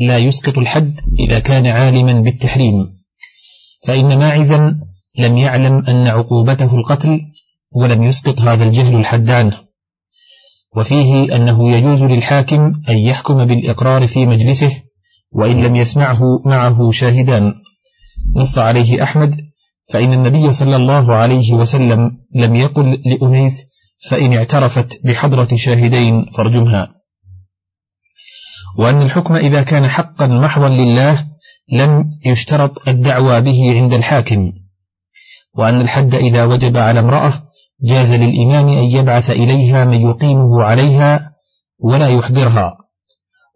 لا يسقط الحد إذا كان عالما بالتحريم. فإن ماعزا لم يعلم أن عقوبته القتل ولم يسقط هذا الجهل الحد عنه وفيه أنه يجوز للحاكم أن يحكم بالإقرار في مجلسه وإن لم يسمعه معه شاهدان. نص عليه أحمد فإن النبي صلى الله عليه وسلم لم يقل لأنيس فإن اعترفت بحضرة شاهدين فارجمها. وأن الحكم إذا كان حقا محضا لله لم يشترط الدعوى به عند الحاكم وأن الحد إذا وجب على امرأة جاز للإمام أن يبعث إليها من يقيمه عليها ولا يحضرها.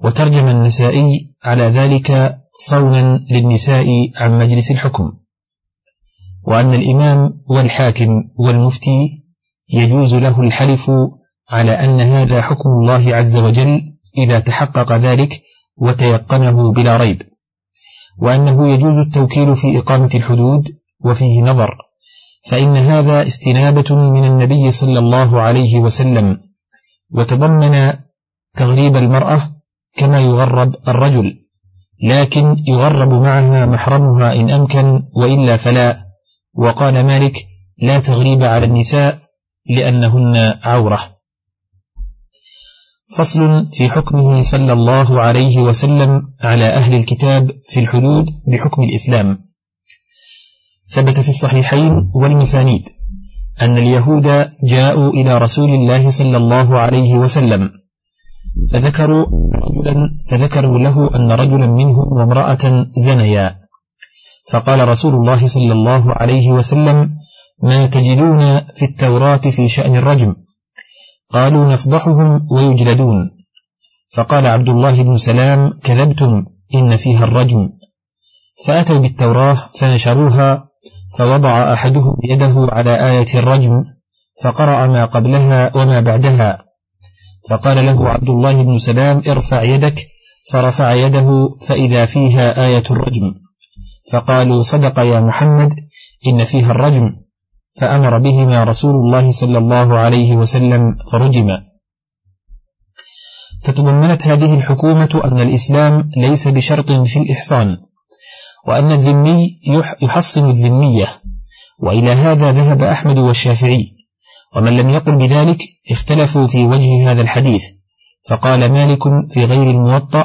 وترجم النسائي على ذلك صونا للنساء عن مجلس الحكم. وأن الإمام والحاكم والمفتي يجوز له الحلف على أن هذا حكم الله عز وجل إذا تحقق ذلك وتيقنه بلا ريب وأنه يجوز التوكيل في إقامة الحدود وفيه نظر فإن هذا استنابة من النبي صلى الله عليه وسلم وتضمن تغريب المرأة كما يغرب الرجل لكن يغرب معها محرمها إن أمكن وإلا فلا وقال مالك لا تغريب على النساء لأنهن عورة. فصل في حكمه صلى الله عليه وسلم على أهل الكتاب في الحدود بحكم الإسلام. ثبت في الصحيحين والمسانيد أن اليهود جاءوا إلى رسول الله صلى الله عليه وسلم فذكروا رجلا فذكروا له أن رجلا منهم وامرأة زنيا. فقال رسول الله صلى الله عليه وسلم ما تجدون في التوراة في شأن الرجم قالوا نفضحهم ويجلدون. فقال عبد الله بن سلام كذبتم إن فيها الرجم. فأتوا بالتوراة فنشروها فوضع أحدهم يده على آية الرجم فقرأ ما قبلها وما بعدها. فقال له عبد الله بن سلام ارفع يدك. فرفع يده فإذا فيها آية الرجم. فقالوا صدق يا محمد إن فيها الرجم. فأمر بهما رسول الله صلى الله عليه وسلم فرجما فتضمنت هذه الحكومة أن الإسلام ليس بشرط في الإحصان وأن الذمي يحصن الذمية وإلى هذا ذهب أحمد والشافعي. ومن لم يقل بذلك اختلفوا في وجه هذا الحديث فقال مالك في غير الموطأ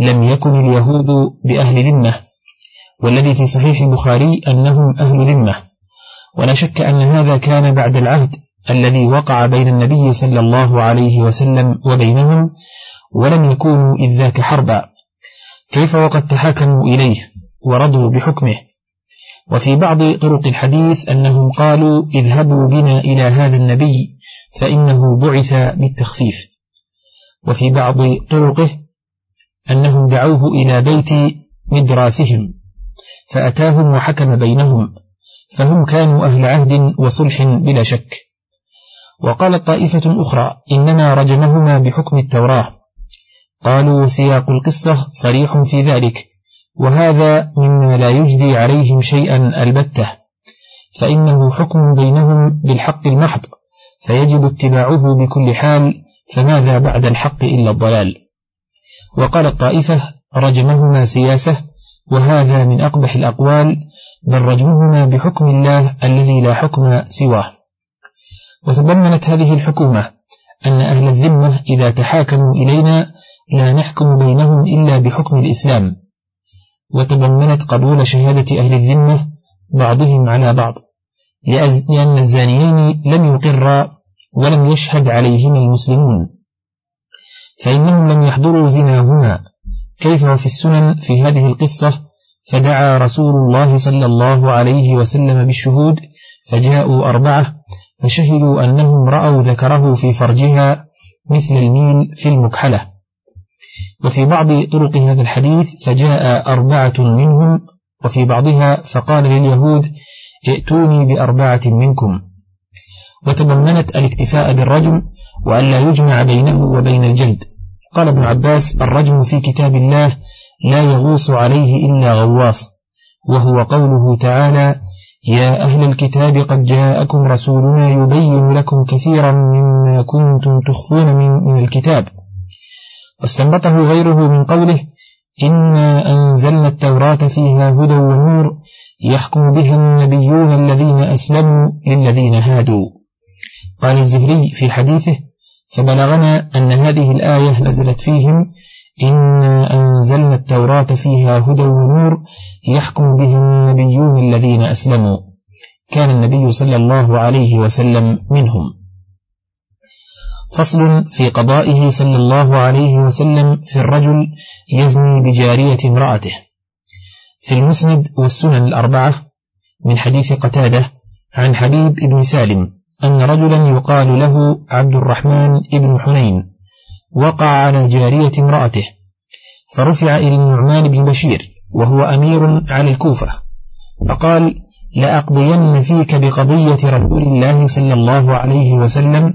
لم يكن اليهود بأهل ذمة والذي في صحيح البخاري أنهم أهل ذمة. ولا شك أن هذا كان بعد العهد الذي وقع بين النبي صلى الله عليه وسلم وبينهم ولم يكونوا إذ ذاك حربا. كيف وقد تحاكموا إليه ورضوا بحكمه؟ وفي بعض طرق الحديث أنهم قالوا اذهبوا بنا إلى هذا النبي فإنه بعث بالتخفيف. وفي بعض طرقه أنهم دعوه إلى بيت مدراسهم فأتاهم وحكم بينهم. فهم كانوا أهل عهد وصلح بلا شك. وقالت طائفة أخرى إنما رجمهما بحكم التوراة. قالوا سياق القصة صريح في ذلك وهذا مما لا يجدي عليهم شيئا البتة. فإنه حكم بينهم بالحق المحض فيجب اتباعه بكل حال فماذا بعد الحق إلا الضلال؟ وقال الطائفة رجمهما سياسة وهذا من أقبح الأقوال بل رجمهما بحكم الله الذي لا حكم سواه. وتضمنت هذه الحكومة أن أهل الذمة إذا تحاكموا إلينا لا نحكم بينهم إلا بحكم الإسلام. وتضمنت قبول شهادة أهل الذمة بعضهم على بعض لأن الزانيين لم يقرا ولم يشهد عليهما المسلمون. فإنهم لم يحضروا زناهما. كيف وفي السنن في هذه القصة؟ فدعا رسول الله صلى الله عليه وسلم بالشهود فجاءوا أربعة فشهدوا أنهم رأوا ذكره في فرجها مثل الميل في المكحلة. وفي بعض طرق هذا الحديث فجاء أربعة منهم وفي بعضها فقال لليهود ائتوني بأربعة منكم. وتضمنت الاكتفاء بالرجم وأن لا يجمع بينه وبين الجلد. قال ابن عباس الرجم في كتاب الله لا يغوص عليه إلا غواص. وهو قوله تعالى يا أهل الكتاب قد جاءكم رسولنا يبين لكم كثيرا مما كنتم تخفون من, الكتاب. واستنبطه غيره من قوله إنا أنزلنا التوراة فيها هدى ونور يحكم بها النبيون الذين أسلموا للذين هادوا. قال الزهري في حديثه فبلغنا أن هذه الآية نزلت فيهم إنا أنزلنا التوراة فيها هدى ونور يحكم بها النبيون الذين أسلموا. كان النبي صلى الله عليه وسلم منهم. فصل في قضائه صلى الله عليه وسلم في الرجل يزني بجارية امرأته. في المسند والسنن الأربعة من حديث قتادة عن حبيب بن سالم أن رجلا يقال له عبد الرحمن بن حنين. وقع على جارية امرأته فرفع إلى النعمان بن بشير وهو أمير على الكوفة فقال لأقضين فيك بقضية رسول الله صلى الله عليه وسلم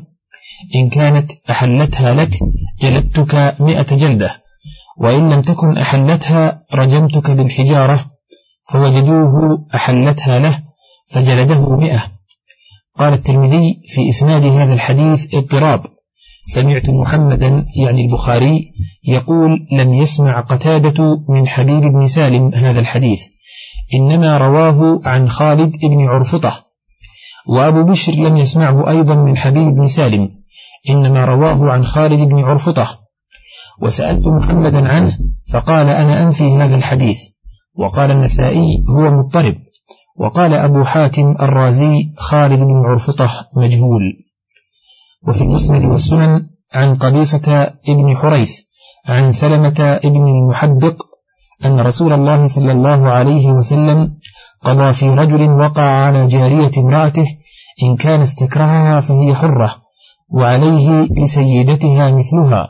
إن كانت أحلتها لك جلدتك مئة جلدة وإن لم تكن أحلتها رجمتك بالحجارة فوجدوه أحلتها له فجلده مئة. قال الترمذي في إسناد هذا الحديث اضطراب. سمعت محمدا يعني البخاري يقول لم يسمع قتادة من حبيب بن سالم هذا الحديث إنما رواه عن خالد بن عرفطة وأبو بشر لم يسمعه أيضا من حبيب بن سالم إنما رواه عن خالد بن عرفطة. وسألت محمدا عنه فقال أنا أنفي هذا الحديث. وقال النسائي هو مضطرب. وقال أبو حاتم الرازي خالد بن عرفطة مجهول. وفي المسند والسنن عن قبيصة ابن حريث عن سلمة ابن المحبق أن رسول الله صلى الله عليه وسلم قضى في رجل وقع على جارية امرأته إن كان استكرهها فهي حرة وعليه لسيدتها مثلها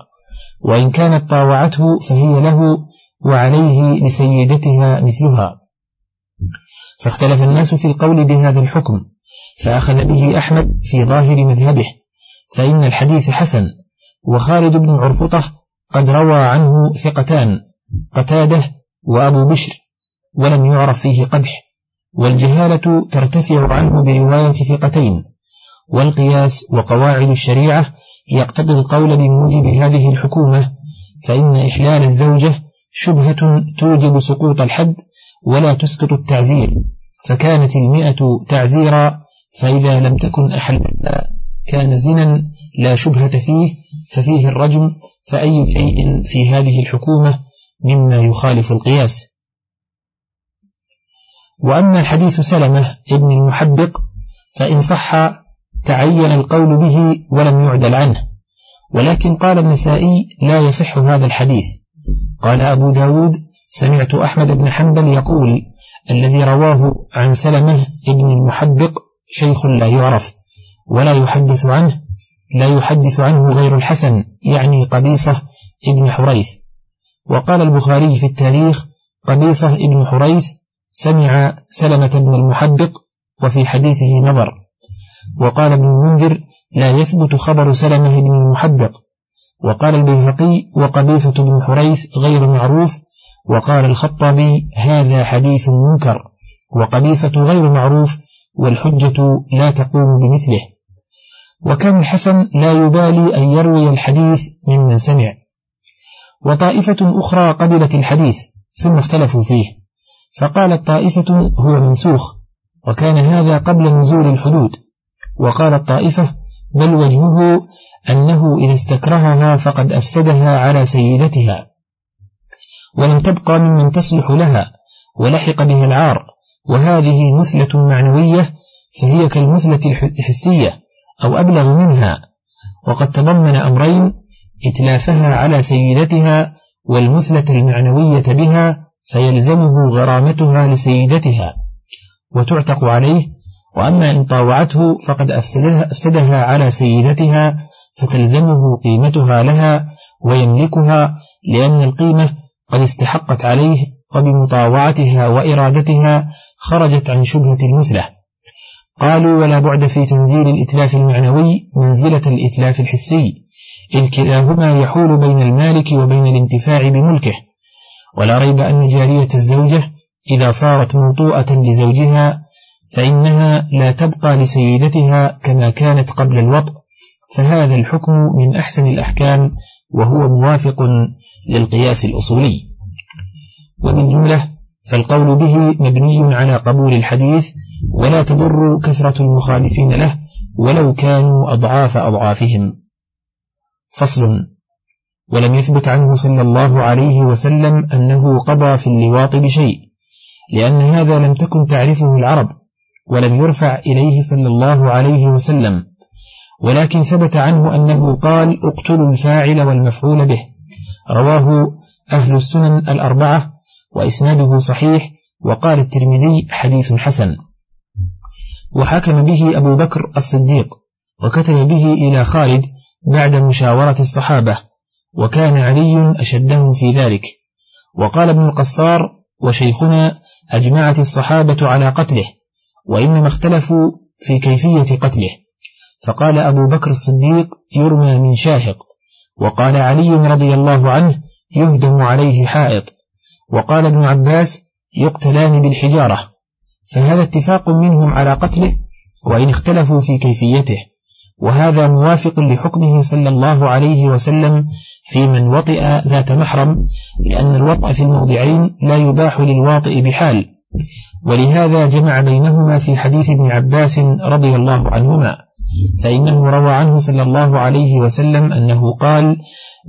وإن كانت طاوعته فهي له وعليه لسيدتها مثلها. فاختلف الناس في القول بهذا الحكم فأخذ به أحمد في ظاهر مذهبه فإن الحديث حسن. وخالد بن عرفطة قد روى عنه ثقتان قتادة وأبو بشر ولم يعرف فيه قدح. والجهالة ترتفع عنه برواية ثقتين والقياس وقواعد الشريعة يقتضي القول بموجب هذه الحكومة فإن إحلال الزوجة شبهة توجب سقوط الحد ولا تسقط التعزير. فكانت المئة تعزيرا فإذا لم تكن أحلتا كان زنا لا شبهة فيه ففيه الرجم فأي شيء في هذه الحكومة مما يخالف القياس. وأما حديث سلمة ابن المحبق فإن صح تعين القول به ولم يعدل عنه. ولكن قال النسائي لا يصح هذا الحديث. قال أبو داود سمعت أحمد بن حنبل يقول الذي رواه عن سلمة ابن المحبق شيخ لا يعرف. ولا يحدث عنه لا يحدث عنه غير الحسن يعني قبيصة ابن حريث. وقال البخاري في التاريخ قبيصة ابن حريث سمع سلمة بن المحبق وفي حديثه نظر. وقال ابن المنذر لا يثبت خبر سلمة بن المحبق. وقال البيهقي وقبيصة بن حريث غير معروف. وقال الخطابي هذا حديث منكر. وقبيصة غير معروف والحجة لا تقوم بمثله. وكان الحسن لا يبالي أن يروي الحديث ممن سمع. وطائفة أخرى قبلت الحديث ثم اختلفوا فيه. فقالت طائفة هو منسوخ وكان هذا قبل نزول الحدود. وقالت طائفة بل وجهه أنه إذا استكرهها فقد أفسدها على سيدتها. ولم تبقى ممن تصلح لها ولحق بها العار. وهذه مثلة معنوية فهي كالمثلة الحسية. أو أبلغ منها. وقد تضمن أمرين إتلافها على سيدتها والمثلة المعنوية بها فيلزمه غرامتها لسيدتها. وتعتق عليه. وأما إن طاوعته فقد أفسدها, أفسدها على سيدتها فتلزمه قيمتها لها ويملكها لأن القيمة قد استحقت عليه وبمطاوعتها وإرادتها خرجت عن شبهة المثلة. قالوا ولا بعد في تنزيل الإتلاف المعنوي منزلة الإتلاف الحسي إذ كلاهما يحول بين المالك وبين الانتفاع بملكه ولا ريب أن جارية الزوجة إذا صارت موطوءة لزوجها فإنها لا تبقى لسيدتها كما كانت قبل الوطء فهذا الحكم من أحسن الأحكام وهو موافق للقياس الأصولي. وبالجملة فالقول به مبني على قبول الحديث ولا تضر كثرة المخالفين له ولو كانوا أضعاف أضعافهم. فصل. ولم يثبت عنه صلى الله عليه وسلم أنه قضى في اللواط بشيء لأن هذا لم تكن تعرفه العرب ولم يرفع إليه صلى الله عليه وسلم. ولكن ثبت عنه أنه قال اقتلوا الفاعل والمفعول به رواه أهل السنن الأربعة وإسناده صحيح وقال الترمذي حديث حسن وحكم به أبو بكر الصديق وكتب به إلى خالد بعد مشاورة الصحابة وكان علي أشدهم في ذلك. وقال ابن القصار وشيخنا أجمعت الصحابة على قتله وإنما اختلفوا في كيفية قتله. فقال أبو بكر الصديق يرمى من شاهق. وقال علي رضي الله عنه يهدم عليه حائط. وقال ابن عباس يقتلان بالحجارة. فهذا اتفاق منهم على قتله وإن اختلفوا في كيفيته وهذا موافق لحكمه صلى الله عليه وسلم في من وطئ ذات محرم لأن الوطأ في الموضعين لا يباح للواطئ بحال. ولهذا جمع بينهما في حديث ابن عباس رضي الله عنهما فإنه روى عنه صلى الله عليه وسلم أنه قال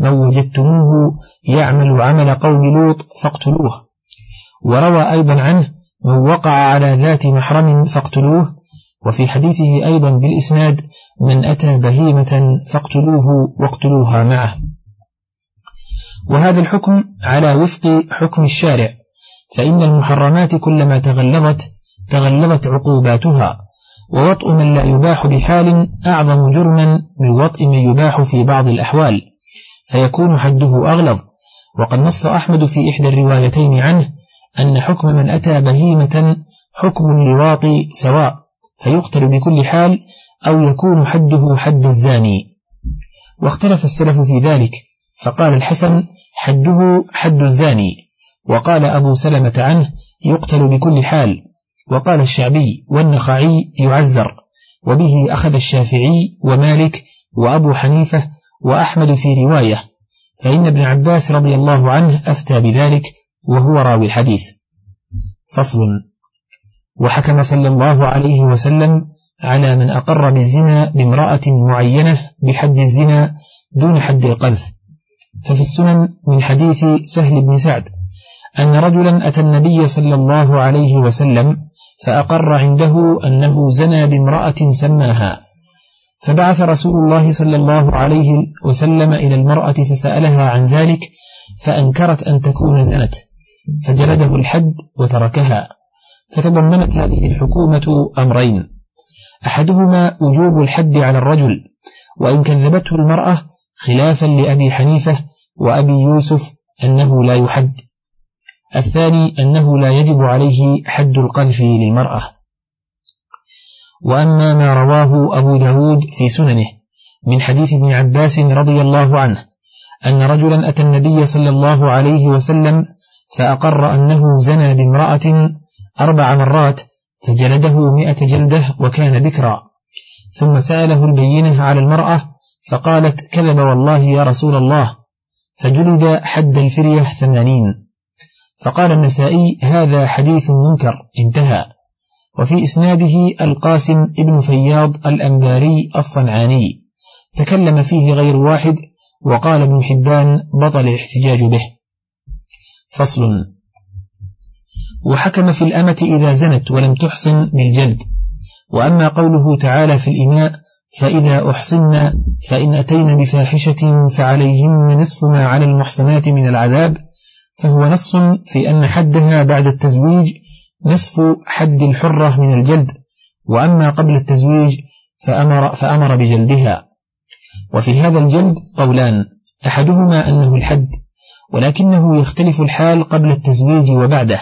من وجدتموه يعمل عمل قوم لوط فاقتلوه وروى أيضا عنه من وقع على ذات محرم فاقتلوه وفي حديثه أيضا بالإسناد من أتى بهيمة فاقتلوه واقتلوها معه. وهذا الحكم على وفق حكم الشارع فإن المحرمات كلما تغلظت تغلظت عقوباتها ووطء من لا يباح بحال أعظم جرما من وطء من يباح في بعض الأحوال فيكون حده أغلظ. وقد نص أحمد في إحدى الروايتين عنه أن حكم من أتى بهيمة حكم اللواط سواء فيقتل بكل حال أو يكون حده حد الزاني. واختلف السلف في ذلك فقال الحسن حده حد الزاني وقال أبو سلمة عنه يقتل بكل حال وقال الشعبي والنخعي يعزر وبه أخذ الشافعي ومالك وأبو حنيفة وأحمد في رواية فإن ابن عباس رضي الله عنه أفتى بذلك وهو راوي الحديث. فصل. وحكم صلى الله عليه وسلم على من أقر بالزنا بامرأة معينة بحد الزنا دون حد القذف. ففي السنن من حديث سهل بن سعد أن رجلا أتى النبي صلى الله عليه وسلم فأقر عنده أنه زنى بامرأة سماها. فبعث رسول الله صلى الله عليه وسلم إلى المرأة فسألها عن ذلك فأنكرت أن تكون زنت. فجلده الحد وتركها فتضمنت هذه الحكومة أمرين أحدهما وجوب الحد على الرجل وإن كذبته المرأة خلافا لأبي حنيفة وأبي يوسف أنه لا يحد. الثاني أنه لا يجب عليه حد القذف للمرأة. وأما ما رواه أبو داود في سننه من حديث ابن عباس رضي الله عنه أن رجلا أتى النبي صلى الله عليه وسلم فأقر أنه زنى بامرأة أربع مرات فجلده مئة جلدة وكان ذكرا ثم سأله البينة على المرأة فقالت كذب والله يا رسول الله. فجلد حد الفرية ثمانين. فقال النسائي هذا حديث منكر انتهى. وفي إسناده القاسم ابن فياض الأنباري الصنعاني. تكلم فيه غير واحد وقال ابن حبان بطل الاحتجاج به. فصل. وحكم في الأمة إذا زنت ولم تحصن بالجلد وأما قوله تعالى في الإماء فإذا أحصن فإن أتين بفاحشة فعليهن نصف ما على المحصنات من العذاب فهو نص في أن حدها بعد التزويج نصف حد الحرة من الجلد. وأما قبل التزويج فأمر, فأمر بجلدها. وفي هذا الجلد قولان أحدهما أنه الحد ولكنه يختلف الحال قبل التزويج وبعده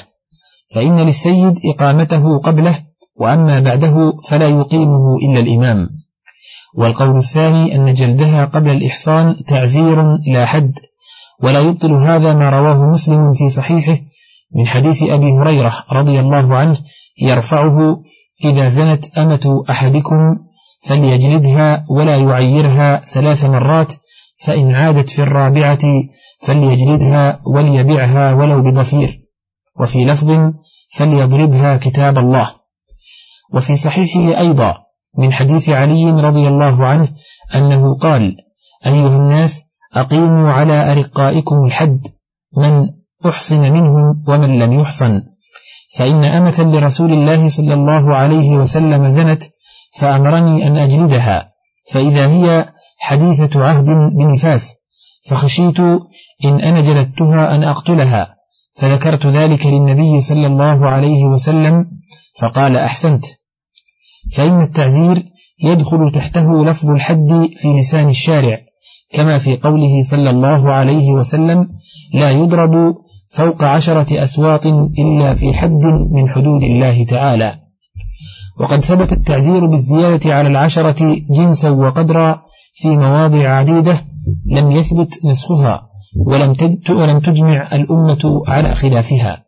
فإن للسيد إقامته قبله وأما بعده فلا يقيمه إلا الإمام. والقول الثاني أن جلدها قبل الإحصان تعزير لا حد ولا يبطل هذا ما رواه مسلم في صحيحه من حديث أبي هريرة رضي الله عنه يرفعه إذا زنت أمة أحدكم فليجلدها ولا يعيرها ثلاث مرات فإن عادت في الرابعة فليجلدها وليبيعها ولو بضفير. وفي لفظ فليضربها كتاب الله. وفي صحيحه أيضا من حديث علي رضي الله عنه أنه قال أيها الناس أقيموا على أرقائكم الحد من أحصن منهم ومن لم يحصن فإن أمة لرسول الله صلى الله عليه وسلم زنت فأمرني أن أجلدها. فإذا هي حديثة عهد بنفاس فخشيت إن أنا جلدتها أن أقتلها فذكرت ذلك للنبي صلى الله عليه وسلم فقال أحسنت. فإن التعزير يدخل تحته لفظ الحد في لسان الشارع كما في قوله صلى الله عليه وسلم لا يضرب فوق عشرة أسواط إلا في حد من حدود الله تعالى وقد ثبت التعزير بالزيادة على العشرة جنسا وقدرا في مواضع عديدة لم يثبت نسخها ولم ولم تجمع الأمة على خلافها.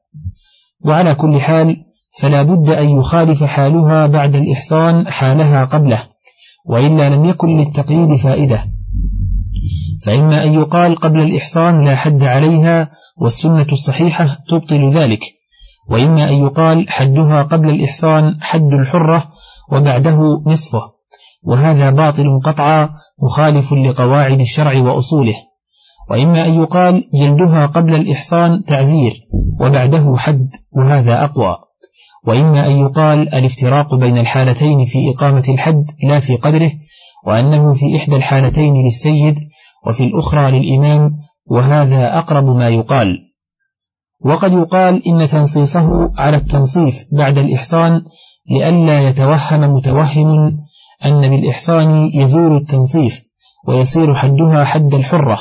وعلى كل حال فلا بد أن يخالف حالها بعد الإحصان حالها قبله وإلا لم يكن للتقييد فائدة. فإما أن يقال قبل الإحصان لا حد عليها والسنة الصحيحة تبطل ذلك وإما أن يقال حدها قبل الإحصان حد الحرة وبعده نصفه وهذا باطل قطعا مخالف لقواعد الشرع وأصوله. وإما أن يقال جلدها قبل الإحصان تعزير وبعده حد وهذا أقوى. وإما أن يقال الافتراق بين الحالتين في إقامة الحد لا في قدره وأنه في إحدى الحالتين للسيد وفي الأخرى للإمام وهذا أقرب ما يقال. وقد يقال إن تنصيصه على التنصيف بعد الإحصان لئلا يتوهم متوهم أن بالإحصان يزول التنصيف ويصير حدها حد الحرة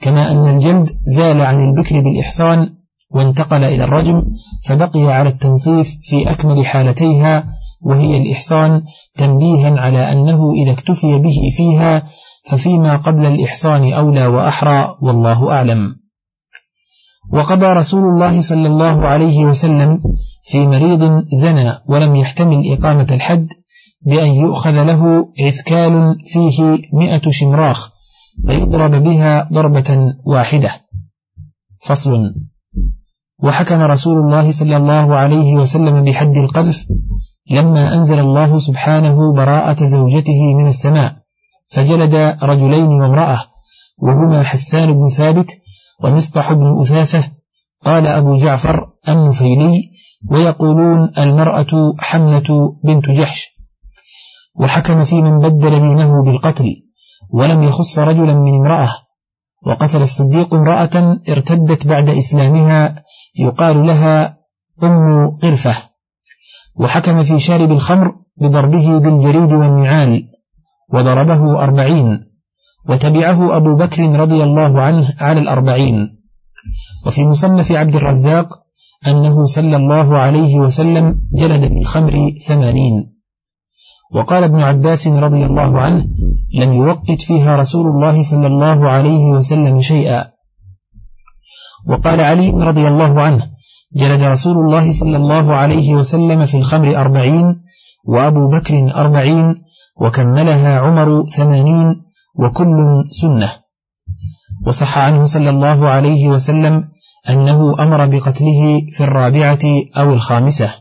كما أن الجلد زال عن البكر بالإحصان وانتقل إلى الرجم فبقي على التنصيف في أكمل حالتيها وهي الإحصان تنبيها على أنه إذا اكتفي به فيها ففيما قبل الإحصان أولى وأحرى والله أعلم. وقضى رسول الله صلى الله عليه وسلم في مريض زنى ولم يحتمل إقامة الحد بأن يؤخذ له عثكال فيه مئة شمراخ فيضرب بها ضربة واحدة. فصل. وحكم رسول الله صلى الله عليه وسلم بحد القذف لما أنزل الله سبحانه براءة زوجته من السماء فجلد رجلين وامرأة وهما حسان بن ثابت ومسطح بن أثاثة. قال أبو جعفر النفيلي ويقولون المرأة حمنة بنت جحش. وحكم في من بدل دينه بالقتل ولم يخص رجلا من امرأة. وقتل الصديق امرأة ارتدت بعد إسلامها يقال لها أم قرفة. وحكم في شارب الخمر بضربه بالجريد والنعال وضربه أربعين. وتبعه أبو بكر رضي الله عنه على الأربعين. وفي مصنف عبد الرزاق أنه صلى الله عليه وسلم جلد بالخمر ثمانين. وقال ابن عباس رضي الله عنه لم يوقت فيها رسول الله صلى الله عليه وسلم شيئا. وقال علي رضي الله عنه جلد رسول الله صلى الله عليه وسلم في الخمر أربعين وأبو بكر أربعين وكملها عمر ثمانين وكل سنة. وصح عنه صلى الله عليه وسلم أنه أمر بقتله في الرابعة أو الخامسة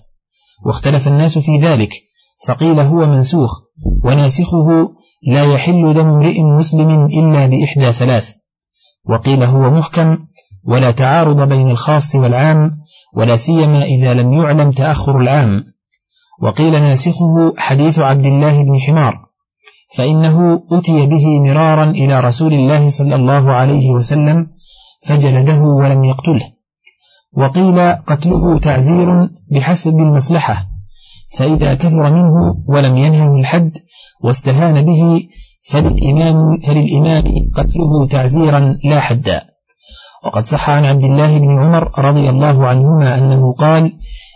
واختلف الناس في ذلك فقيل هو منسوخ وناسخه لا يحل دم امرئ مسلم إلا بإحدى ثلاث. وقيل هو محكم ولا تعارض بين الخاص والعام ولا سيما إذا لم يعلم تأخر العام. وقيل ناسخه حديث عبد الله بن حمار فإنه أتي به مرارا إلى رسول الله صلى الله عليه وسلم فجلده ولم يقتله. وقيل قتله تعزير بحسب المصلحة. فإذا كثر منه ولم ينهه الحد واستهان به فللإمام, فللإمام قتله تعزيرا لا حدا وقد صح عن عبد الله بن عمر رضي الله عنهما أنه قال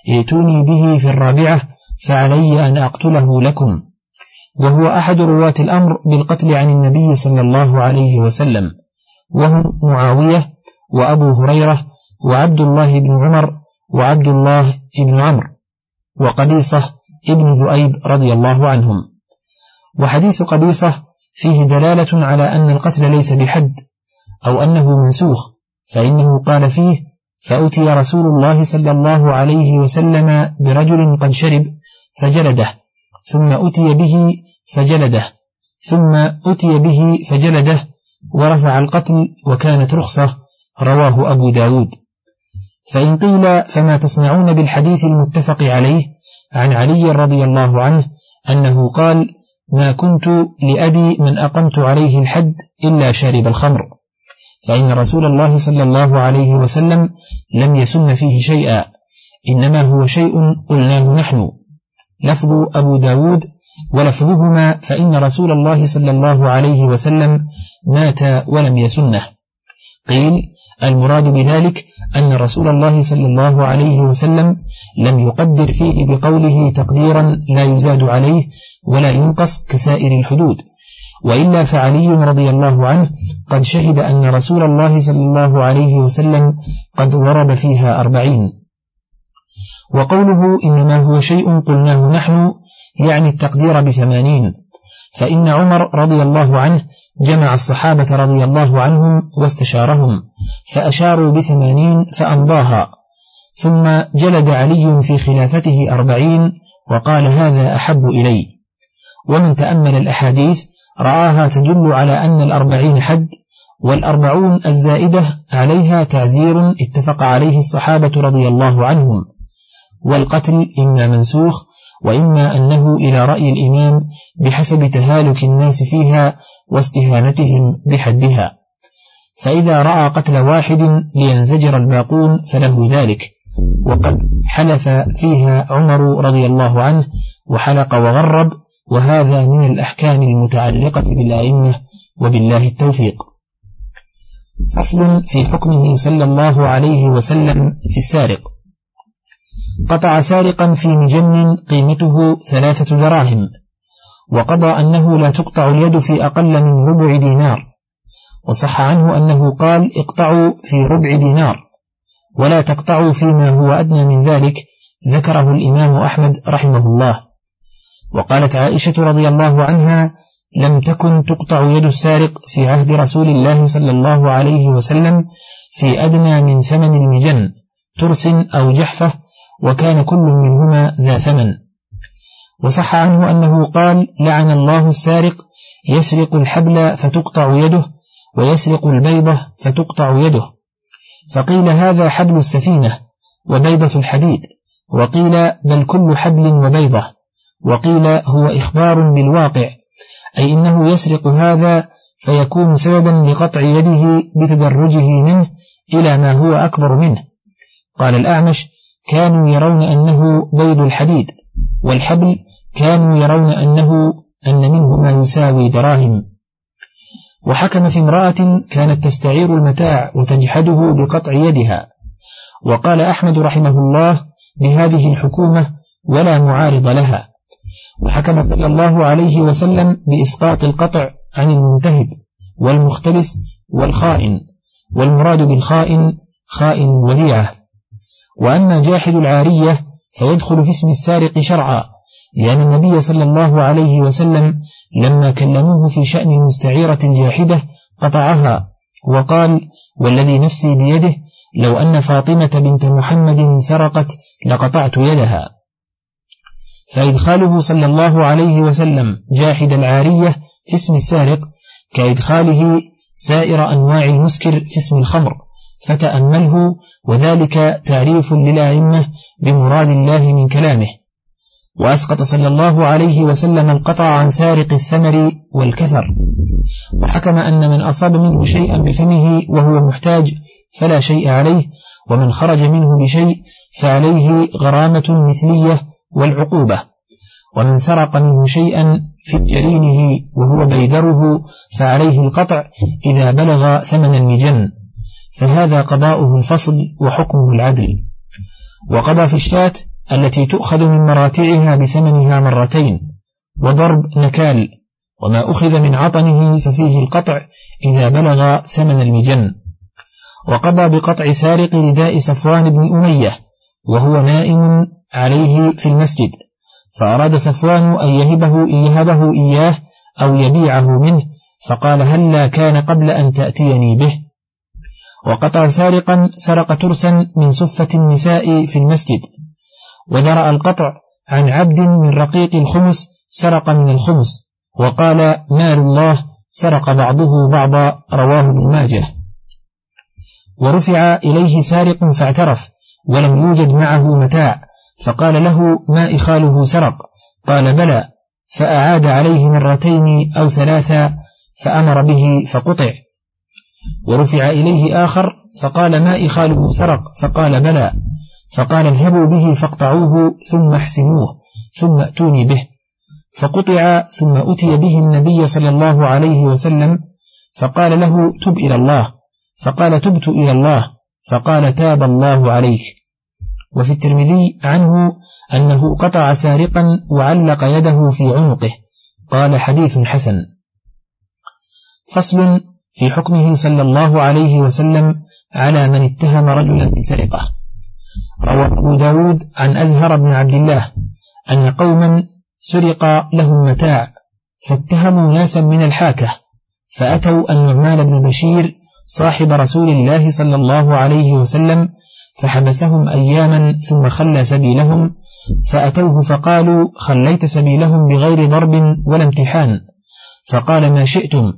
ائتوني به في الرابعة فعلي أن أقتله لكم. وهو أحد رواة الأمر بالقتل عن النبي صلى الله عليه وسلم. وهم معاوية وأبو هريرة وعبد الله بن عمر وعبد الله بن عمرو. وقبيصة ابن ذؤيب رضي الله عنهم. وحديث قبيصة فيه دلالة على أن القتل ليس بحد أو أنه منسوخ فإنه قال فيه فأتي رسول الله صلى الله عليه وسلم برجل قد شرب فجلده ثم أتي به فجلده ثم أتي به فجلده ورفع القتل وكانت رخصة رواه أبو داود. فإن قيل فما تصنعون بالحديث المتفق عليه عن علي رضي الله عنه أنه قال ما كنت لأبي من أقمت عليه الحد إلا شارب الخمر فإن رسول الله صلى الله عليه وسلم لم يسن فيه شيئا إنما هو شيء قلناه نحن لفظ أبو داود ولفظهما فإن رسول الله صلى الله عليه وسلم مات ولم يسنه. قيل المراد بذلك أن رسول الله صلى الله عليه وسلم لم يقدر فيه بقوله تقديرا لا يزاد عليه ولا ينقص كسائر الحدود. وإلا فعلي رضي الله عنه قد شهد أن رسول الله صلى الله عليه وسلم قد ضرب فيها أربعين. وقوله إنما هو شيء قلناه نحن يعني التقدير بثمانين. فإن عمر رضي الله عنه جمع الصحابة رضي الله عنهم واستشارهم فأشاروا بثمانين فأمضاها. ثم جلد علي في خلافته أربعين وقال هذا أحب إلي. ومن تأمل الأحاديث رآها تدل على أن الأربعين حد والأربعون الزائدة عليها تعزير اتفق عليه الصحابة رضي الله عنهم. والقتل إما منسوخ وإما أنه إلى رأي الإمام بحسب تهالك الناس فيها واستهانتهم بحدها. فإذا رأى قتل واحد لينزجر الباقون فله ذلك. وقد حلف فيها عمر رضي الله عنه وحلق وغرب وهذا من الأحكام المتعلقة بالأئمة وبالله التوفيق. فصل في حكمه صلى الله عليه وسلم في السارق. قطع سارقا في مجن قيمته ثلاثة دراهم. وقضى أنه لا تقطع اليد في أقل من ربع دينار. وصح عنه أنه قال اقطعوا في ربع دينار. ولا تقطعوا فيما هو أدنى من ذلك ذكره الإمام أحمد رحمه الله. وقالت عائشة رضي الله عنها لم تكن تقطع يد السارق في عهد رسول الله صلى الله عليه وسلم في أدنى من ثمن المجن ترس أو جحفة وكان كل منهما ذا ثمن. وصح عنه أنه قال لعن الله السارق يسرق الحبل فتقطع يده ويسرق البيضة فتقطع يده. فقيل هذا حبل السفينة وبيضة الحديد. وقيل بل كل حبل وبيضة. وقيل هو إخبار بالواقع أي إنه يسرق هذا فيكون سببا لقطع يده بتدرجه منه إلى ما هو أكبر منه. قال الأعمش كانوا يرون أنه بيض الحديد والحبل كانوا يرون أنه أن منه ما يساوي دراهم. وحكم في امرأة كانت تستعير المتاع وتجحده بقطع يدها. وقال أحمد رحمه الله بهذه الحكومة ولا معارض لها. وحكم صلى الله عليه وسلم بإسقاط القطع عن المنتهب والمختلس والخائن والمراد بالخائن خائن وديعة. وأما جاحد العارية فيدخل في اسم السارق شرعا. لأن النبي صلى الله عليه وسلم لما كلموه في شأن المستعيرة الجاحدة قطعها وقال والذي نفسي بيده لو أن فاطمة بنت محمد سرقت لقطعت يدها. فإدخاله صلى الله عليه وسلم جاحد العارية في اسم السارق كإدخاله سائر أنواع المسكر في اسم الخمر فتأمله وذلك تعريف للأئمة بمراد الله من كلامه. وأسقط صلى الله عليه وسلم القطع عن سارق الثمر والكثر. وحكم أن من أصاب منه شيئا بفمه وهو محتاج فلا شيء عليه ومن خرج منه بشيء فعليه غرامة مثلية والعقوبة. ومن سرق منه شيئا في جرينه وهو بيدره فعليه القطع إذا بلغ ثمن المجن فهذا قضاؤه الفصل وحكمه العدل. وقضى في الشاة التي تؤخذ من مراتعها بثمنها مرتين وضرب نكال وما أخذ من عطنه ففيه القطع إذا بلغ ثمن المجن. وقضى بقطع سارق رداء صفوان بن أمية وهو نائم عليه في المسجد فأراد صفوان أن يهبه, يهبه إياه أو يبيعه منه فقال هلا كان قبل أن تأتيني به؟ وقطع سارقا سرق ترسا من صفة النساء في المسجد. ودرأ القطع عن عبد من رقيق الخمس سرق من الخمس وقال مال الله سرق بعضه بعضا رواه ابن ماجه. ورفع إليه سارق فاعترف ولم يوجد معه متاع فقال له ما إخاله سرق؟ قال بلى فأعاد عليه مرتين أو ثلاثا فأمر به فقطع. ورفع إليه آخر فقال ما إخاله سرق؟ فقال بلى فقال اذهبوا به فاقطعوه ثم احسنوه ثم أتوني به. فقطع ثم أتي به النبي صلى الله عليه وسلم فقال له تب إلى الله. فقال تبت إلى الله فقال تاب الله عليك. وفي الترمذي عنه أنه قطع سارقا وعلق يده في عنقه. قال حديث حسن. فصل في حكمه صلى الله عليه وسلم على من اتهم رجلا بسرقة. روى أبو داود عن أزهر بن عبد الله أن قوما سرق لهم متاع فاتهموا ناسا من الحاكة فأتوا النعمان بن بشير صاحب رسول الله صلى الله عليه وسلم فحبسهم أياما ثم خلى سبيلهم فأتوه فقالوا خليت سبيلهم بغير ضرب ولا امتحان فقال ما شئتم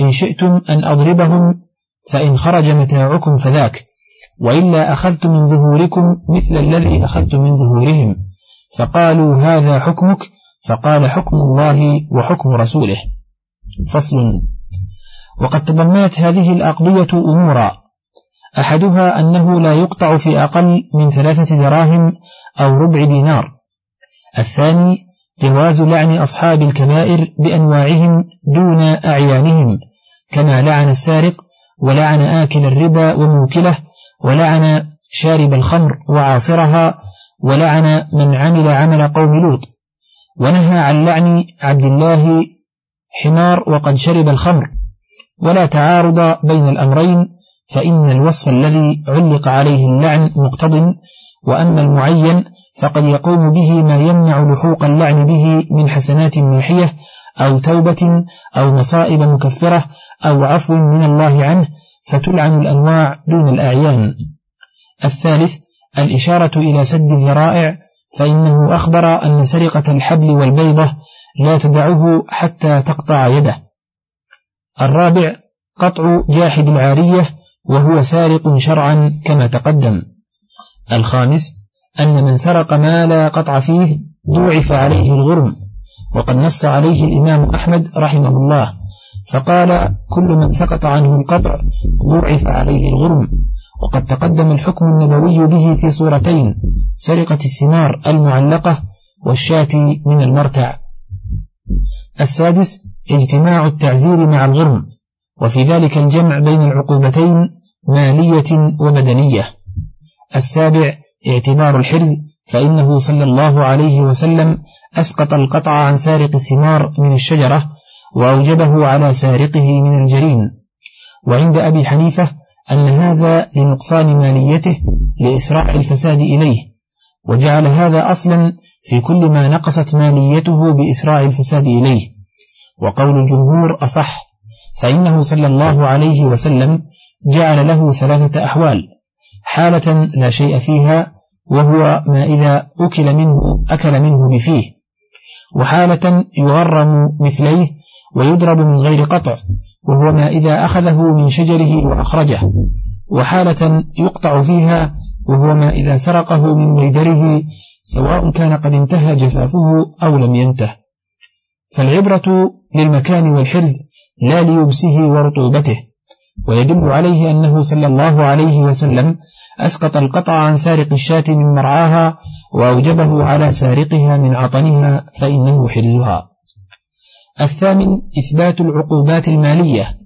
إن شئتم أن أضربهم فإن خرج متاعكم فذاك. وإلا أخذت من ظهوركم مثل الذي أخذت من ظهورهم. فقالوا هذا حكمك. فقال حكم الله وحكم رسوله. فصل. وقد تضمنت هذه الأقضية أمورا. أحدها أنه لا يقطع في أقل من ثلاثة دراهم أو ربع دينار. الثاني جواز لعن أصحاب الكبائر بأنواعهم دون أعيانهم كما لعن السارق ولعن آكل الربا وموكله ولعن شارب الخمر وعاصرها ولعن من عمل عمل قوم لوط. ونهى عن لعن عبد الله حمار وقد شرب الخمر. ولا تعارض بين الأمرين فإن الوصف الذي علق عليه اللعن مقتض وأما المعين فقد يقوم به ما يمنع لحوق اللعن به من حسنات ماحية أو توبة أو مصائب مكفرة أو عفو من الله عنه فتلعن الأنواع دون الأعيان. الثالث الإشارة إلى سد الذرائع فإنه أخبر أن سرقة الحبل والبيضة لا تدعه حتى تقطع يده. الرابع قطع جاحد العارية وهو سارق شرعا كما تقدم. الخامس أن من سرق ما لا قطع فيه ضوعف عليه الغرم وقد نص عليه الإمام أحمد رحمه الله. فقال كل من سقط عنه القطع ضوعف عليه الغرم. وقد تقدم الحكم النبوي به في صورتين سرقة الثمار المعلقة والشاة من المرتع. السادس اجتماع التعزير مع الغرم. وفي ذلك الجمع بين العقوبتين مالية وبدنية السابع اعتبار الحرز فإنه صلى الله عليه وسلم أسقط القطع عن سارق الثمار من الشجرة وأوجبه على سارقه من الجرين وعند أبي حنيفة أن هذا لنقصان ماليته لإسراع الفساد إليه وجعل هذا أصلا في كل ما نقصت ماليته بإسراع الفساد إليه. وقول الجمهور أصح فإنه صلى الله عليه وسلم جعل له ثلاثة أحوال حالة لا شيء فيها وهو ما إذا أكل منه أكل منه بفيه وحالة يغرم مثليه ويضرب من غير قطع وهو ما إذا أخذه من شجره وأخرجه وحالة يقطع فيها وهو ما إذا سرقه من بيدره سواء كان قد انتهى جفافه أو لم ينته. فالعبرة للمكان والحرز لا ليبسه ورطوبته ويدل عليه أنه صلى الله عليه وسلم أسقط القطع عن سارق الشاة من مرعاها وأوجبه على سارقها من عطنها فإنه حرزها. الثامن إثبات العقوبات المالية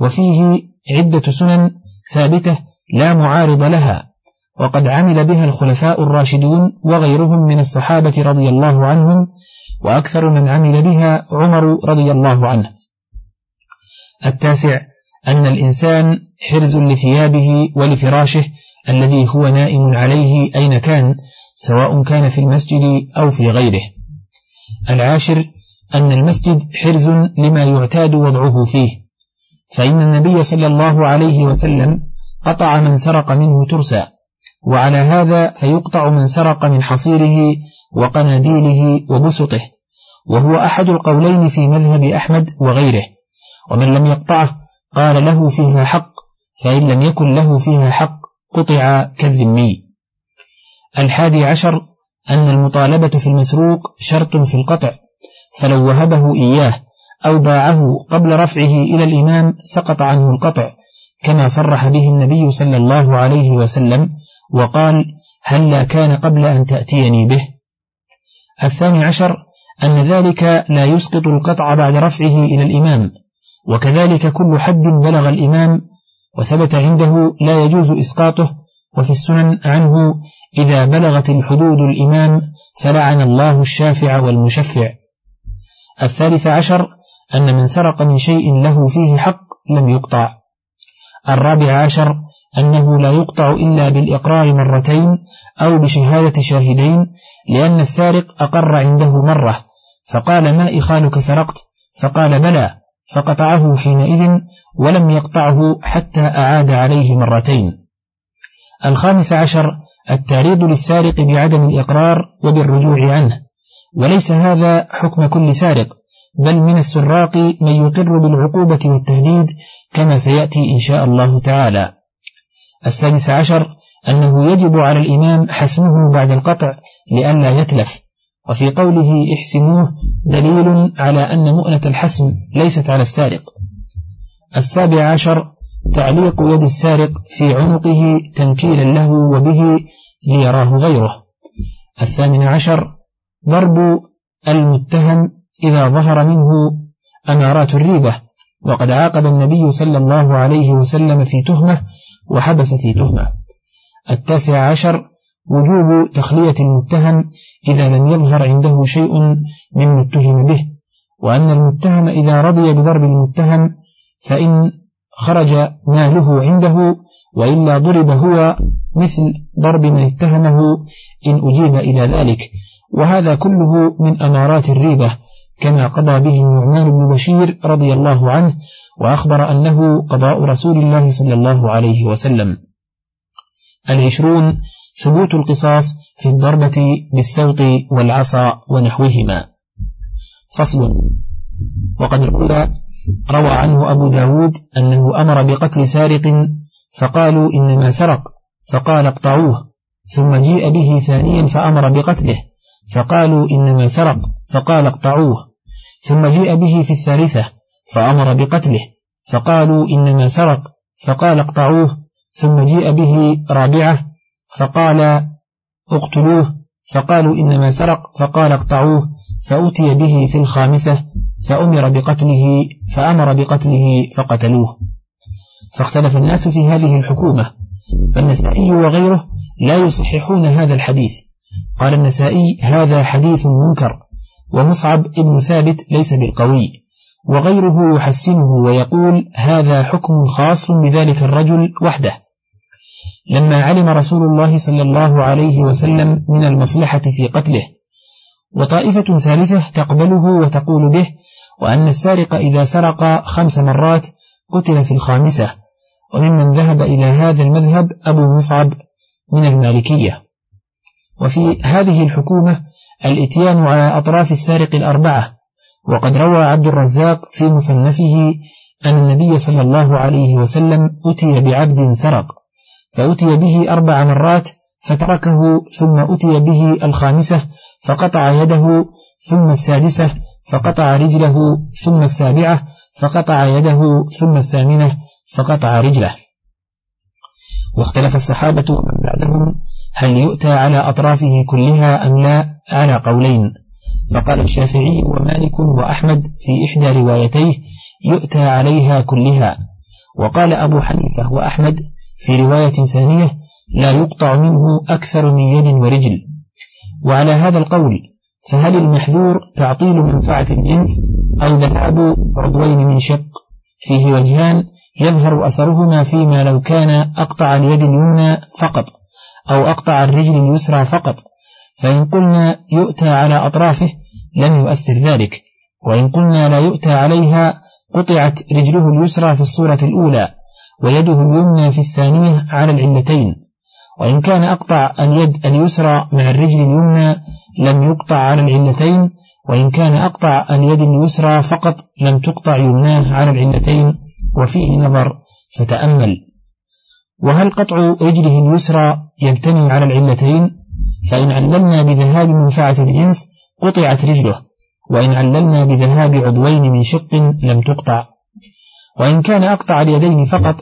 وفيه عدة سنن ثابتة لا معارض لها وقد عمل بها الخلفاء الراشدون وغيرهم من الصحابة رضي الله عنهم وأكثر من عمل بها عمر رضي الله عنه. التاسع أن الإنسان حرز لثيابه ولفراشه الذي هو نائم عليه أين كان سواء كان في المسجد أو في غيره. العاشر أن المسجد حرز لما يعتاد وضعه فيه. فإن النبي صلى الله عليه وسلم قطع من سرق منه ترسا وعلى هذا فيقطع من سرق من حصيره وقناديله وبسطه وهو أحد القولين في مذهب أحمد وغيره. ومن لم يقطعه قال له فيها حق فإن لم يكن له فيها حق قطع كالذمي. الحادي عشر أن المطالبة في المسروق شرط في القطع. فلو وهبه إياه أو باعه قبل رفعه إلى الإمام سقط عنه القطع كما صرح به النبي صلى الله عليه وسلم وقال هل لا كان قبل أن تأتيني به؟ الثاني عشر أن ذلك لا يسقط القطع بعد رفعه إلى الإمام وكذلك كل حد بلغ الإمام وثبت عنده لا يجوز إسقاطه وفي السنن عنه إذا بلغت الحدود الإمام فلعن الله الشافع والمشفع. الثالث عشر أن من سرق من شيء له فيه حق لم يقطع. الرابع عشر أنه لا يقطع إلا بالإقرار مرتين أو بشهادة شاهدين لأن السارق أقر عنده مرة فقال ما إخالك سرقت؟ فقال بلى فقطعه حينئذ ولم يقطعه حتى أعاد عليه مرتين. الخامس عشر التعريض للسارق بعدم الإقرار وبالرجوع عنه. وليس هذا حكم كل سارق بل من السراق من يقر بالعقوبة والتهديد كما سيأتي إن شاء الله تعالى. السادس عشر أنه يجب على الإمام حسمه بعد القطع لئلا يتلف وفي قوله احسموه دليل على أن مؤنة الحسم ليست على السارق. السابع عشر تعليق يد السارق في عنقه تنكيلا له وبه ليراه غيره. الثامن عشر ضرب المتهم إذا ظهر منه أمارات الريبة وقد عاقب النبي صلى الله عليه وسلم في تهمة وحبس في تهمة. التاسع عشر وجوب تخلية المتهم إذا لم يظهر عنده شيء مما اتهم به وأن المتهم إذا رضي بضرب المتهم فإن خرج ماله عنده وإلا ضرب هو مثل ضرب من اتهمه إن أجيب إلى ذلك. وهذا كله من أمارات الريبة كما قضى به النعمان بن بشير رضي الله عنه وأخبر أنه قضاء رسول الله صلى الله عليه وسلم. العشرون ثبوت القصاص في الضربة بالسوط والعصا ونحوهما. فصل. وقد روى روى عنه أبو داود أنه أمر بقتل سارق فقالوا إنما سرق فقال اقطعوه ثم جيء به ثانيا فأمر بقتله. فقالوا إنما سرق فقال اقطعوه. ثم جيء به في الثالثة فأمر بقتله. فقالوا إنما سرق فقال اقطعوه. ثم جيء به رابعة فقال اقتلوه. فقالوا إنما سرق فقال اقطعوه. فأتي به في الخامسة فأمر بقتله فأمر بقتله فقتلوه. فاختلف الناس في هذه الحكومة فالنسائي وغيره لا يصححون هذا الحديث. قال النسائي هذا حديث منكر ومصعب ابن ثابت ليس بالقوي وغيره يحسنه ويقول هذا حكم خاص بذلك الرجل وحده. لما علم رسول الله صلى الله عليه وسلم من المصلحة في قتله وطائفة ثالثة تقبله وتقول به وأن السارق إذا سرق خمس مرات قتل في الخامسة وممن ذهب إلى هذا المذهب أبو مصعب من المالكية. وفي هذه الحكومة الإتيان على أطراف السارق الأربعة وقد روى عبد الرزاق في مصنفه أن النبي صلى الله عليه وسلم أتي بعبد سرق فأتي به أربع مرات فتركه ثم أتي به الخامسة فقطع يده ثم السادسة فقطع رجله ثم السابعة فقطع يده ثم الثامنة فقطع رجله. واختلف الصحابة ومن بعدهم هل يؤتى على أطرافه كلها أم لا؟ على قولين. فقال الشافعي ومالك وأحمد في إحدى روايتيه يؤتى عليها كلها. وقال أبو حنيفة وأحمد في رواية ثانية لا يقطع منه أكثر من يد ورجل. وعلى هذا القول فهل المحذور تعطيل منفعة الجنس أو ذهاب عضوين من شق؟ فيه وجهان يظهر أثرهما فيما لو كان أقطع اليد اليمنى فقط. أو أقطع الرجل اليسرى فقط فإن قلنا يؤتى على أطرافه لم يؤثر ذلك وإن قلنا لا يؤتى عليها قطعت رجله اليسرى في الصورة الأولى ويده اليمنى في الثانية على العلتين وإن كان أقطع اليد اليسرى مع الرجل اليمنى لم يقطع على العلتين وإن كان أقطع اليد اليسرى فقط لم تقطع يمناه على العلتين وفيه نظر فتأمل. وهل قطع رجله اليسرى يبتني على العلتين؟ فإن عللنا بذهاب منفعة الجنس قطعت رجله وإن عللنا بذهاب عضوين من شق لم تقطع. وإن كان أقطع اليدين فقط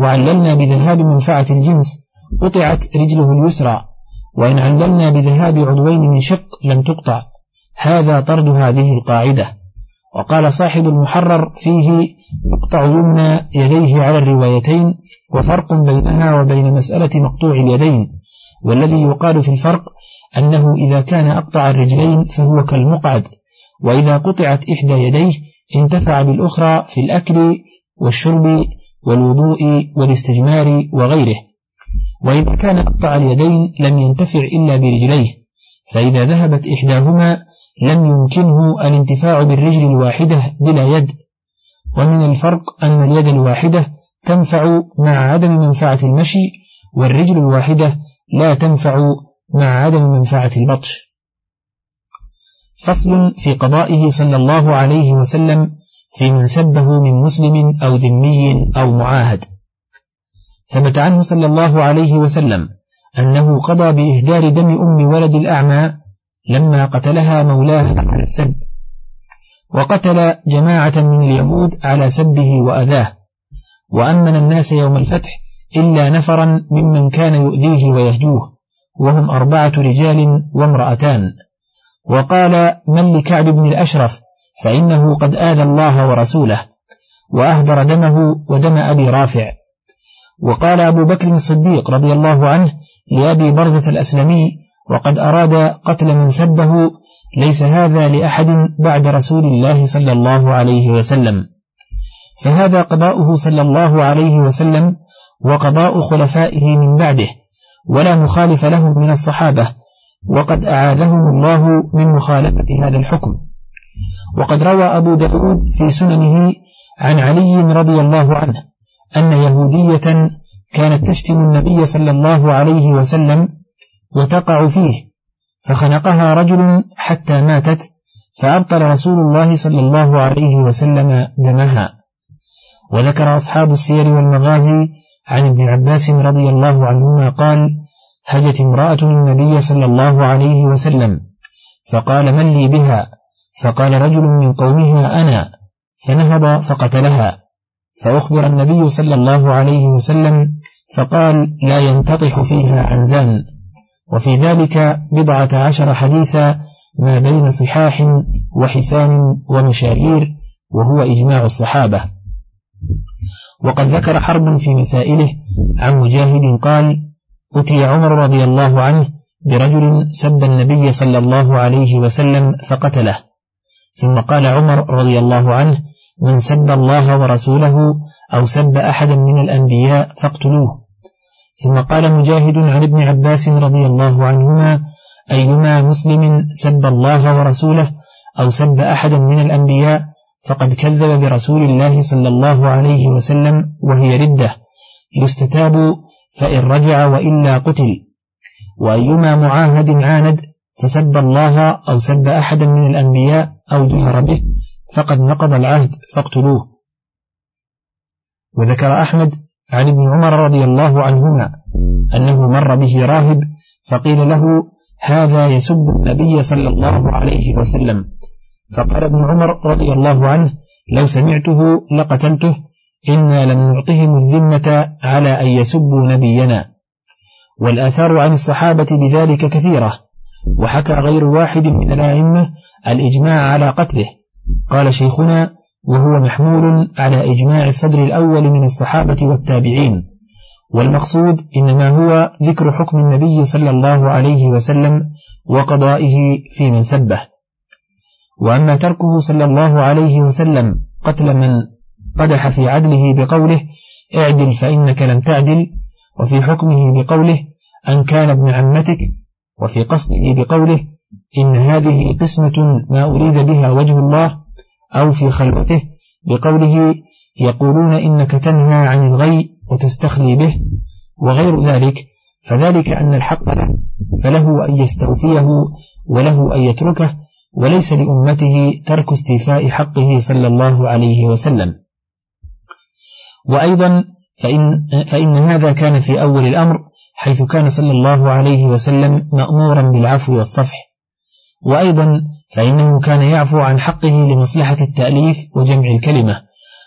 وعللنا بذهاب منفعة الجنس قطعت رجله اليسرى وإن عللنا بذهاب عضوين من شق لم تقطع. هذا طرد هذه القاعدة. وقال صاحب المحرر فيه يقطع يمنى يديه على الروايتين وفرق بينها وبين مسألة مقطوع اليدين والذي يقال في الفرق أنه إذا كان أقطع الرجلين فهو كالمقعد وإذا قطعت إحدى يديه انتفع بالأخرى في الأكل والشرب والوضوء والاستجمار وغيره. وإذا كان أقطع اليدين لم ينتفع إلا برجليه فإذا ذهبت إحداهما لم يمكنه الانتفاع بالرجل الواحدة بلا يد ومن الفرق أن اليد الواحدة تنفع مع عدم منفعة المشي والرجل الواحدة لا تنفع مع عدم منفعة البطش. فصل في قضائه صلى الله عليه وسلم في من سبه من مسلم أو ذمي أو معاهد. ثبت عنه صلى الله عليه وسلم أنه قضى بإهدار دم أم ولد الأعمى لما قتلها مولاها على السب وقتل جماعة من اليهود على سبه وأذاه. وأمن الناس يوم الفتح إلا نفرا ممن كان يؤذيه ويهجوه وهم أربعة رجال وامرأتان. وقال من لكعب بن الأشرف فإنه قد آذى الله ورسوله وأهدر دمه ودم أبي رافع. وقال أبو بكر الصديق رضي الله عنه لأبي برزة الأسلمي وقد أراد قتل من سبه ليس هذا لأحد بعد رسول الله صلى الله عليه وسلم. فهذا قضاؤه صلى الله عليه وسلم وقضاء خلفائه من بعده ولا مخالف لهم من الصحابة وقد أعاذهم الله من مخالفة هذا الحكم. وقد روى أبو داود في سننه عن علي رضي الله عنه أن يهودية كانت تشتم النبي صلى الله عليه وسلم وتقع فيه. فخنقها رجل حتى ماتت فأبطل رسول الله صلى الله عليه وسلم دمها. وذكر أصحاب السير والمغازي عن ابن عباس رضي الله عنهما قال هجت امرأة النبي صلى الله عليه وسلم فقال من لي بها؟ فقال رجل من قومها أنا. فنهض فقتلها. فأخبر النبي صلى الله عليه وسلم فقال لا ينتطح فيها عنزان. وفي ذلك بضعة عشر حديثا ما بين صحاح وحسان ومشاهير وهو إجماع الصحابة. وقد ذكر حرب في مسائله عن مجاهد قال أتي عمر رضي الله عنه برجل سب النبي صلى الله عليه وسلم فقتله. ثم قال عمر رضي الله عنه من سب الله ورسوله أو سب أحدا من الأنبياء فاقتلوه. ثم قال مجاهد عن ابن عباس رضي الله عنهما أيما مسلم سب الله ورسوله أو سب أحدا من الأنبياء فقد كذب برسول الله صلى الله عليه وسلم وهي ردة. يستتاب فإن رجع وإلا قتل. وأيما معاهد عاند فسب الله أو سب أحدا من الأنبياء أو جهر به فقد نقض العهد فاقتلوه. وذكر أحمد عن ابن عمر رضي الله عنهما أنه مر به راهب فقيل له هذا يسب النبي صلى الله عليه وسلم. فقال ابن عمر رضي الله عنه لو سمعته لقتلته إنا لم نعطهم الذمة على أن يسبوا نبينا. والآثار عن الصحابة بذلك كثيرة وحكى غير واحد من الأئمة الإجماع على قتله. قال شيخنا وهو محمول على إجماع الصدر الأول من الصحابة والتابعين. والمقصود إنما هو ذكر حكم النبي صلى الله عليه وسلم وقضائه في من سبه. وأما تركه صلى الله عليه وسلم قتل من قدح في عدله بقوله اعدل فإنك لم تعدل وفي حكمه بقوله أن كان ابن عمتك وفي قصده بقوله إن هذه قسمة ما أريد بها وجه الله أو في خلوته بقوله يقولون إنك تنهى عن الغي وتستخلي به وغير ذلك فذلك أن الحق له فله أن يستوفيه وله أن يتركه وليس لأمته ترك استيفاء حقه صلى الله عليه وسلم. وأيضا فإن, فإن هذا كان في أول الأمر حيث كان صلى الله عليه وسلم مأمورا بالعفو والصفح. وأيضا فإنه كان يعفو عن حقه لمصلحة التأليف وجمع الكلمة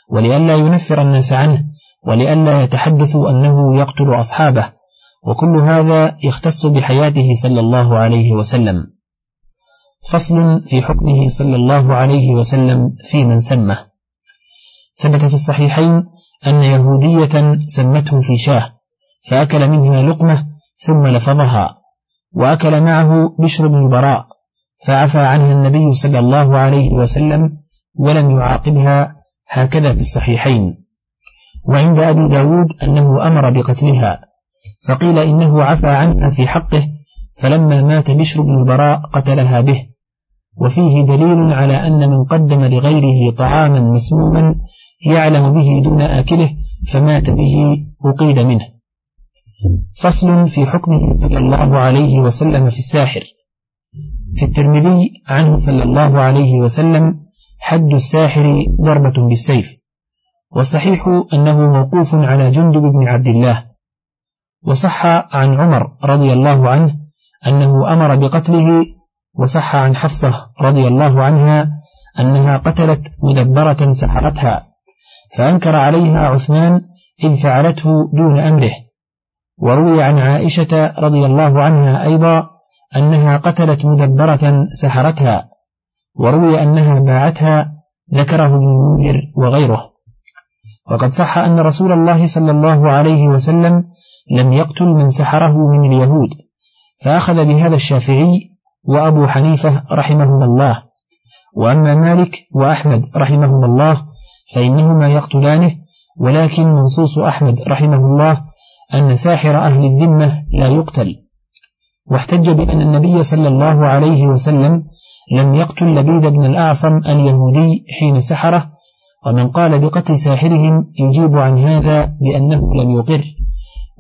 ولئلا ينفر الناس عنه ولئلا يتحدثوا أنه يقتل أصحابه وكل هذا يختص بحياته صلى الله عليه وسلم. فصل في حكمه صلى الله عليه وسلم في من سمه. ثبت في الصحيحين أن يهودية سمته في شاه فأكل منها لقمة ثم لفظها وأكل معه بشر بن البراء فعفى عنها النبي صلى الله عليه وسلم ولم يعاقبها هكذا في الصحيحين. وعند أبي داود أنه أمر بقتلها فقيل إنه عفى عنها في حقه فلما مات بشر بن البراء قتلها به. وفيه دليل على أن من قدم لغيره طعاما مسموما يعلم به دون آكله فمات به أقيد منه. فصل في حكمه صلى الله عليه وسلم في الساحر. في الترمذي عنه صلى الله عليه وسلم حد الساحر ضربة بالسيف. والصحيح أنه موقوف على جندب بن عبد الله. وصح عن عمر رضي الله عنه أنه أمر بقتله وصح عن حفصة رضي الله عنها أنها قتلت مدبرة سحرتها فأنكر عليها عثمان إذ فعلته دون أمره. وروي عن عائشة رضي الله عنها أيضا أنها قتلت مدبرة سحرتها وروي أنها باعتها ذكره ابن المنذر وغيره. وقد صح أن رسول الله صلى الله عليه وسلم لم يقتل من سحره من اليهود فأخذ بهذا الشافعي وأبو حنيفة رحمهما الله. وأما مالك وأحمد رحمهما الله فإنهما يقتلانه ولكن منصوص أحمد رحمه الله أن ساحر أهل الذمة لا يقتل. واحتج بأن النبي صلى الله عليه وسلم لم يقتل لبيد بن الأعصم اليهودي حين سحره ومن قال بقتل ساحرهم يجيب عن هذا بأنه لم يقر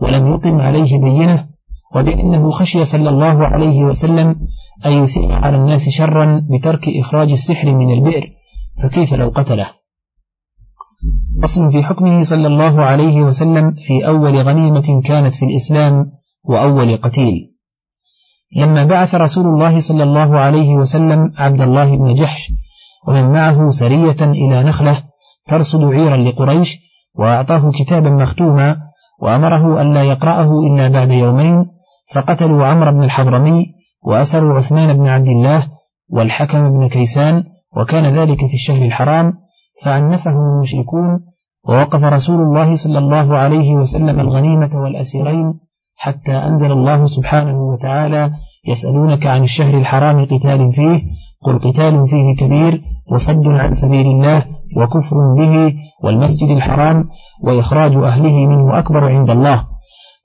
ولم يقم عليه بينة وبأنه خشي صلى الله عليه وسلم أن يثير على الناس شرا بترك إخراج السحر من البئر فكيف لو قتله؟ أصل في حكمه صلى الله عليه وسلم في أول غنيمة كانت في الإسلام وأول قتيل. لما بعث رسول الله صلى الله عليه وسلم عبد الله بن جحش ومن معه سرية إلى نخلة ترصد عيرا لقريش وأعطاه كتابا مختوما وأمره ألا يقرأه إلا بعد يومين فقتلوا عمرو بن الحضرمي وأسروا عثمان بن عبد الله والحكم بن كيسان وكان ذلك في الشهر الحرام فعنفهم المشركون ووقف رسول الله صلى الله عليه وسلم الغنيمة والأسيرين حتى أنزل الله سبحانه وتعالى يسألونك عن الشهر الحرام قتال فيه قل قتال فيه كبير وصد عن سبيل الله وكفر به والمسجد الحرام وإخراج أهله منه أكبر عند الله.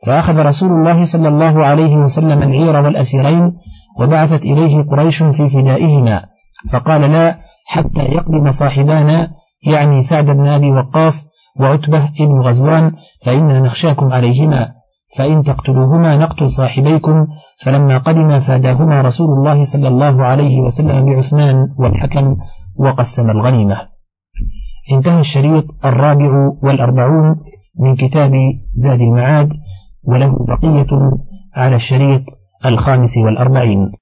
فأخذ رسول الله صلى الله عليه وسلم العير والأسيرين وبعثت إليه قريش في فدائهما. فقال لا حتى يقدم صاحبانا يعني سعد بن أبي وقاص وعتبة بن غزوان فإننا نخشاكم عليهما. فإن تقتلوهما نقتل صاحبيكم. فلما قدم فاداهما رسول الله صلى الله عليه وسلم بعثمان والحكم وقسم الغنيمة. انتهى الشريط الرابع والأربعون من كتاب زاد المعاد وله بقية على الشريط الخامس والأربعين.